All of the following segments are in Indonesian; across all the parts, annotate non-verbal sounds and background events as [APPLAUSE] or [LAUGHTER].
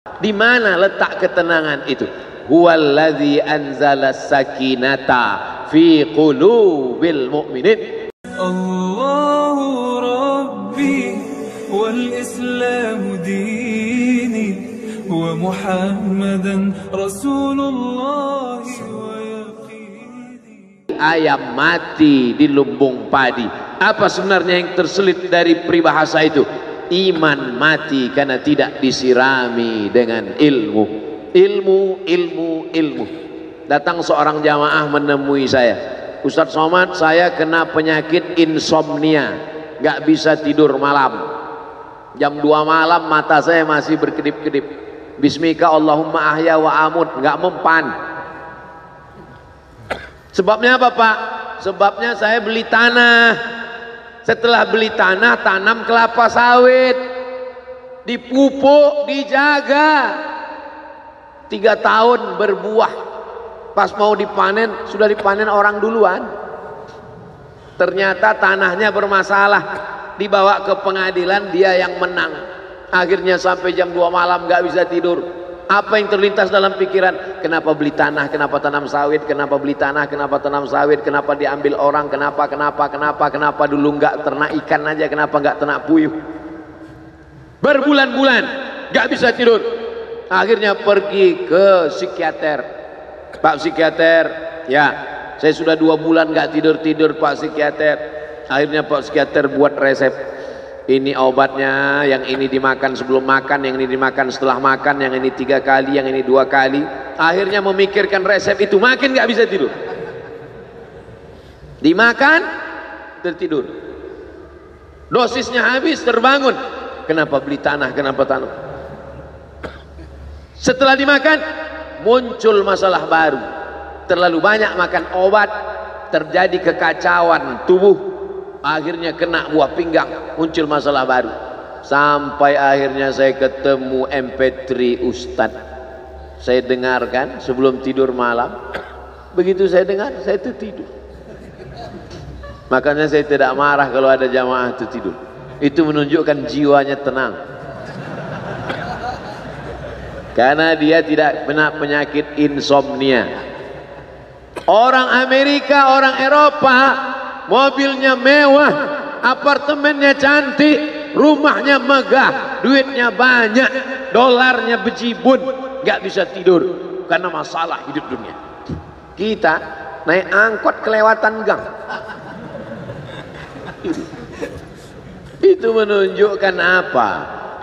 Di mana letak ketenangan itu? Huwallazi anzala sakinata fi qulubil mu'minin. Allahu Rabbi wal Islam dini wa Muhammadan Rasulullah ayam mati di lumbung padi. Apa sebenarnya yang terselit dari peribahasa itu? Iman mati karena tidak disirami dengan ilmu. Ilmu, ilmu, ilmu. Datang seorang jamaah menemui saya. Ustadz Somad, saya kena penyakit insomnia. Gak bisa tidur malam. Jam 2 malam mata saya masih berkedip-kedip. Bismika Allahumma ahya wa amut. Gak mempan. Sebabnya apa Pak? Sebabnya saya beli tanah. Setelah beli tanah, tanam kelapa sawit. Dipupuk, dijaga. Tiga tahun berbuah. Pas mau dipanen, sudah dipanen orang duluan. Ternyata tanahnya bermasalah. Dibawa ke pengadilan, dia yang menang. Akhirnya sampai jam 2 malam gak bisa tidur. Apa yang terlintas dalam pikiran? Kenapa beli tanah? Kenapa tanam sawit? Kenapa beli tanah? Kenapa tanam sawit? Kenapa diambil orang? Kenapa? Kenapa? Kenapa? Kenapa dulu nggak ternak ikan aja? Kenapa nggak ternak puyuh? Berbulan-bulan nggak bisa tidur. Akhirnya pergi ke psikiater. Pak psikiater, ya saya sudah dua bulan nggak tidur tidur Pak psikiater. Akhirnya Pak psikiater buat resep ini obatnya yang ini dimakan sebelum makan yang ini dimakan setelah makan yang ini tiga kali yang ini dua kali. Akhirnya memikirkan resep itu makin nggak bisa tidur. Dimakan tertidur dosisnya habis terbangun. Kenapa beli tanah kenapa tanah setelah dimakan muncul masalah baru. Terlalu banyak makan obat terjadi kekacauan tubuh akhirnya kena buah pinggang muncul masalah baru. Sampai akhirnya saya ketemu MP3 Ustad saya dengarkan sebelum tidur malam. Begitu saya dengar saya itu tidur. Makanya saya tidak marah kalau ada jamaah itu tidur. Itu menunjukkan jiwanya tenang. Karena dia tidak kena penyakit insomnia. Orang Amerika orang Eropa mobilnya mewah, apartemennya cantik, rumahnya megah, duitnya banyak, dolarnya bejibun, nggak bisa tidur karena masalah hidup dunia. Kita naik angkot kelewatan gang. Itu menunjukkan apa?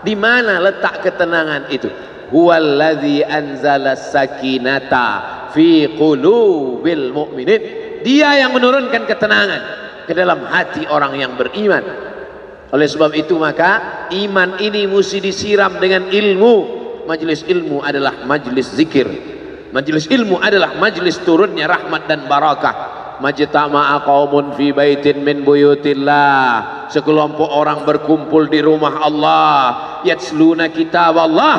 Di mana letak ketenangan itu? Huwallazi anzala sakinata fi qulubil mu'minin. Dia yang menurunkan ketenangan ke dalam hati orang yang beriman. Oleh sebab itu maka iman ini mesti disiram dengan ilmu. Majelis ilmu adalah majelis zikir. Majelis ilmu adalah majelis turunnya rahmat dan barakah. Majtama'a qaumun fi baitin min buyutillah. Sekelompok orang berkumpul di rumah Allah, yatsluna kitab Allah,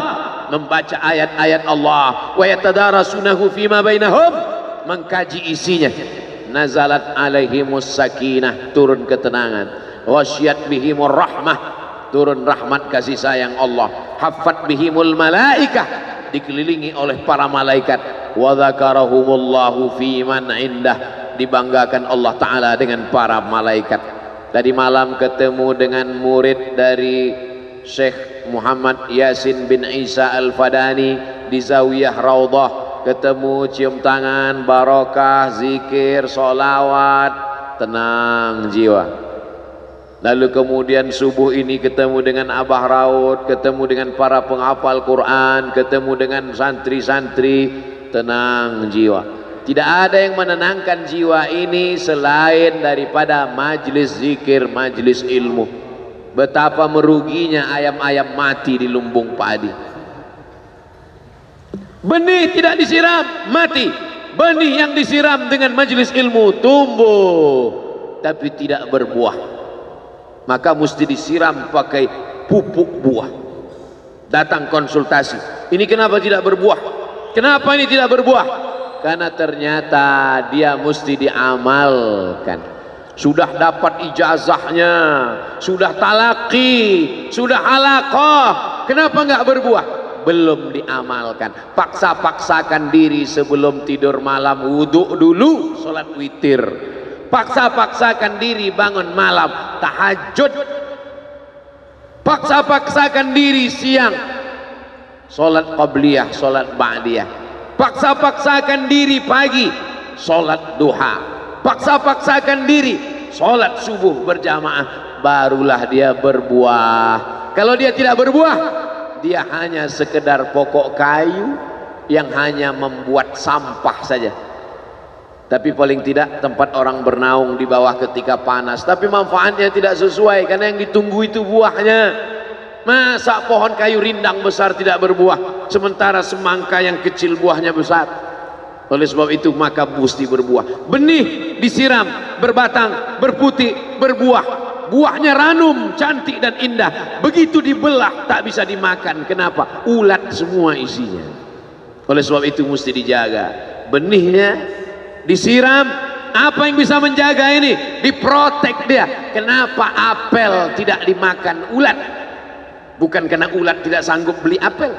membaca ayat-ayat Allah, wa yatadarasunahu fima bainahum, mengkaji isinya nazalat alaihimus sakinah turun ketenangan. Wasyat bihimur rahmah turun rahmat kasih sayang Allah. Hafat bihimul malaikah dikelilingi oleh para malaikat. Wa dzakarahumullahu fi man indah dibanggakan Allah taala dengan para malaikat. Tadi malam ketemu dengan murid dari Syekh Muhammad Yasin bin Isa Al-Fadani di Zawiyah Raudhah ketemu cium tangan barokah zikir solawat tenang jiwa. Lalu kemudian subuh ini ketemu dengan Abah Raud ketemu dengan para penghafal Quran ketemu dengan santri-santri. Tenang jiwa. Tidak ada yang menenangkan jiwa ini selain daripada majlis zikir majlis ilmu. Betapa meruginya ayam-ayam mati di lumbung padi benih tidak disiram mati. Benih yang disiram dengan majelis ilmu tumbuh tapi tidak berbuah. Maka mesti disiram pakai pupuk buah. Datang konsultasi ini kenapa tidak berbuah? Kenapa ini tidak berbuah? Karena ternyata dia mesti diamalkan. Sudah dapat ijazahnya sudah talaki sudah halaqah. Kenapa enggak berbuah belum diamalkan. Paksa-paksakan diri sebelum tidur malam. Wudhu dulu sholat witir. Paksa-paksakan diri bangun malam. Tahajud. Paksa-paksakan diri siang. Sholat qabliyah sholat ba'diyah. Paksa-paksakan diri pagi. Sholat duha. Paksa-paksakan diri. Sholat subuh berjamaah. Barulah dia berbuah. Kalau dia tidak berbuah dia hanya sekedar pokok kayu yang hanya membuat sampah saja. Tapi paling tidak tempat orang bernaung di bawah ketika panas. Tapi manfaatnya tidak sesuai karena yang ditunggu itu buahnya. Masa pohon kayu rindang besar tidak berbuah sementara semangka yang kecil buahnya besar? Oleh sebab itu maka mesti berbuah. Benih disiram berbatang berputih berbuah buahnya ranum cantik dan indah. Begitu dibelah tak bisa dimakan. Kenapa? Ulat semua isinya. Oleh sebab itu mesti dijaga. Benihnya disiram. Apa yang bisa menjaga ini? Diprotek dia. Kenapa apel tidak dimakan ulat? Bukan karena ulat tidak sanggup beli apel.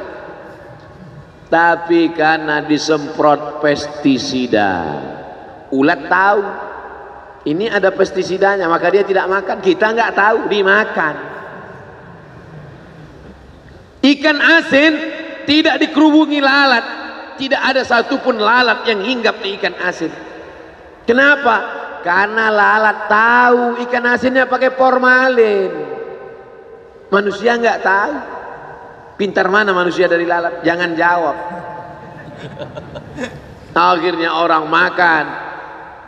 Tapi karena disemprot pestisida. Ulat tahu ini ada pestisidanya maka dia tidak makan. Kita nggak tahu dimakan. Ikan asin tidak dikerubungi lalat. Tidak ada satupun lalat yang hinggap di ikan asin. Kenapa? karena lalat tahu ikan asinnya pakai formalin. Manusia nggak tahu. Pintar mana manusia dari lalat? Jangan jawab. [LAUGHS] Akhirnya orang makan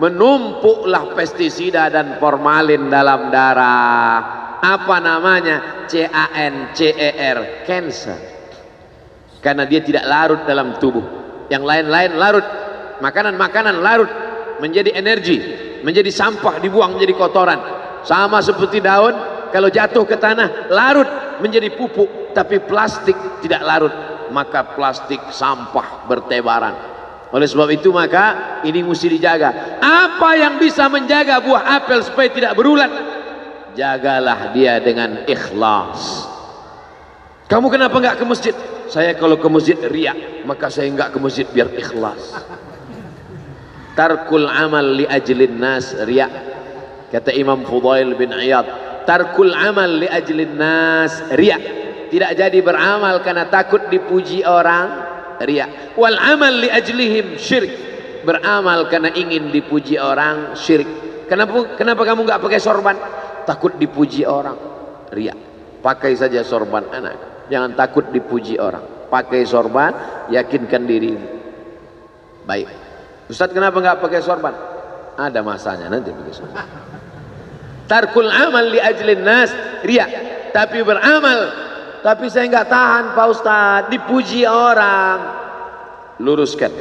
menumpuklah pestisida dan formalin dalam darah. Apa namanya? C-A-N-C-E-R cancer. Karena dia tidak larut dalam tubuh. Yang lain-lain larut. Makanan-makanan larut. Menjadi energi. Menjadi sampah dibuang menjadi kotoran. Sama seperti daun kalau jatuh ke tanah larut menjadi pupuk. Tapi plastik tidak larut. Maka plastik sampah bertebaran oleh sebab itu maka ini mesti dijaga. Apa yang bisa menjaga buah apel supaya tidak berulat? Jagalah dia dengan ikhlas. Kamu kenapa enggak ke masjid? Saya kalau ke masjid riak maka saya enggak ke masjid biar ikhlas. Tarkul amal li ajlin nas riak. Kata Imam Fudail bin Iyad tarkul amal li ajlin nas riak. Tidak jadi beramal karena takut dipuji orang riak wal amal li ajlihim syirik beramal karena ingin dipuji orang syirik kenapa kenapa kamu enggak pakai sorban? Takut dipuji orang. Riak pakai saja sorban anak. Jangan takut dipuji orang. Pakai sorban yakinkan diri. Baik. Ustaz kenapa enggak pakai sorban? Ada masanya nanti pakai sorban. Tarkul amal li ajlin nas. Ria tapi beramal tapi saya enggak tahan Pak Ustaz dipuji orang. Luruskan.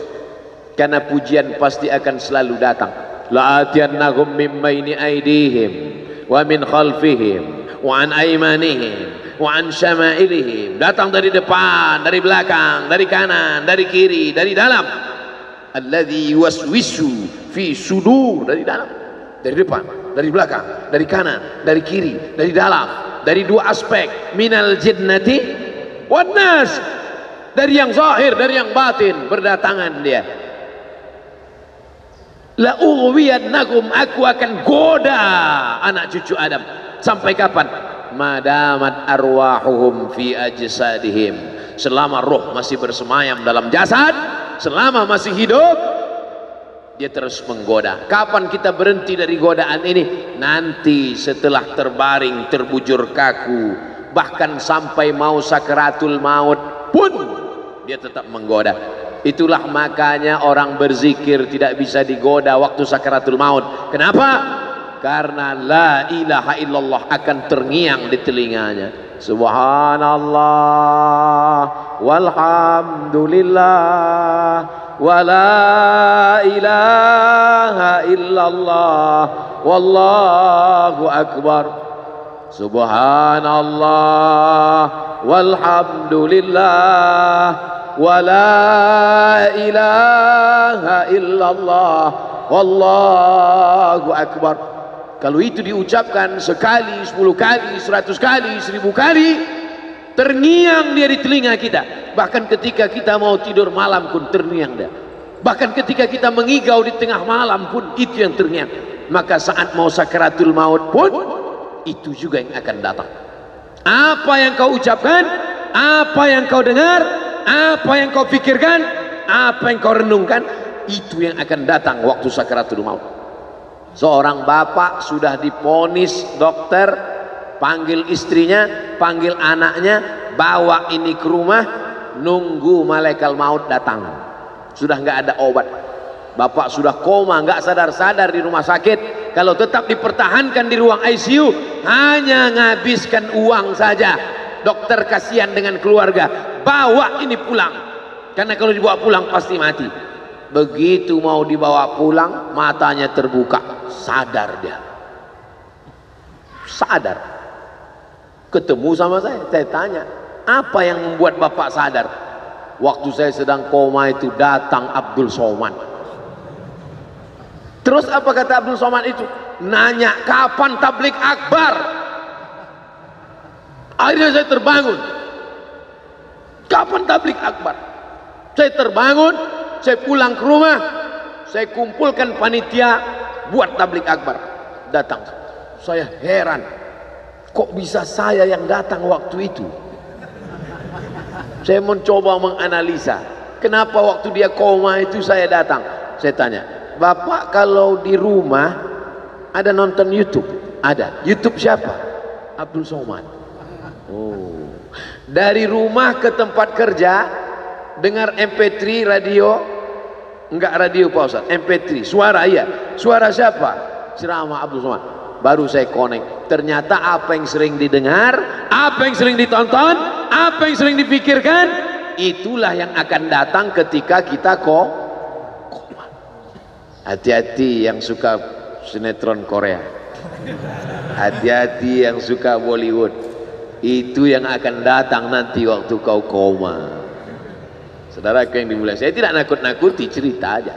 Karena pujian pasti akan selalu datang. La'atiyannahum min baini aidihim wa min khalfihim wa an aymanihim wa an syama'ilihim. Datang dari depan dari belakang dari kanan dari kiri dari dalam. Alladhi yuwaswisu fi sudur. Dari dalam dari depan dari belakang dari kanan dari kiri dari dalam dari dua aspek. Minal jinnati wan nas. Dari yang zahir dari yang batin berdatangan dia. La ughwiyannahum aku akan goda anak cucu Adam. Sampai kapan? Madamat arwahuhum fi ajsadihim. Selama roh masih bersemayam dalam jasad selama masih hidup dia terus menggoda. Kapan kita berhenti dari godaan ini? Nanti setelah terbaring terbujur kaku bahkan sampai mau sakaratul maut pun dia tetap menggoda. Itulah makanya orang berzikir tidak bisa digoda waktu sakaratul maut. Kenapa? Karena la ilaha illallah akan terngiang di telinganya. Subhanallah walhamdulillah wa la ilaha illallah. Wallahu akbar. Subhanallah. Walhamdulillah. Wa la ilaha illallah. Wallahu akbar. Kalau itu diucapkan sekali, sepuluh kali, seratus kali, seribu kali terngiang dia di telinga kita. Bahkan ketika kita mau tidur malam pun terngiang dia. Bahkan ketika kita mengigau di tengah malam pun itu yang terngiang. Maka saat mau sakaratul maut pun itu juga yang akan datang. Apa yang kau ucapkan apa yang kau dengar apa yang kau pikirkan apa yang kau renungkan itu yang akan datang waktu sakaratul maut. Seorang bapak sudah diponis dokter panggil istrinya panggil anaknya bawa ini ke rumah nunggu malaikat maut datang. Sudah nggak ada obat. Bapak sudah koma nggak sadar-sadar di rumah sakit. Kalau tetap dipertahankan di ruang ICU hanya ngabiskan uang saja. Dokter kasihan dengan keluarga bawa ini pulang. Karena kalau dibawa pulang pasti mati. Begitu mau dibawa pulang matanya terbuka. Sadar dia. Sadar ketemu sama saya saya tanya apa yang membuat bapak sadar? Waktu saya sedang koma itu datang Abdul Somad. Terus apa kata Abdul Somad itu? Nanya kapan tablik akbar? Akhirnya saya terbangun. Kapan tablik akbar? Saya terbangun saya pulang ke rumah saya kumpulkan panitia buat tablik akbar. Datang. Saya heran kok bisa saya yang datang waktu itu? Saya mencoba menganalisa. Kenapa waktu dia koma itu saya datang? Saya tanya bapak kalau di rumah ada nonton YouTube? Ada. YouTube siapa? Abdul Somad. Oh. Dari rumah ke tempat kerja dengar MP3 radio? Enggak radio Pak Ustaz MP3 suara iya. Suara siapa? Ceramah Abdul Somad. Baru saya connect ternyata apa yang sering didengar apa yang sering ditonton apa yang sering dipikirkan itulah yang akan datang ketika kita kok hati-hati yang suka sinetron Korea. Hati-hati yang suka Bollywood. Itu yang akan datang nanti waktu kau koma. Saudara yang dimulai saya tidak nakut-nakuti cerita aja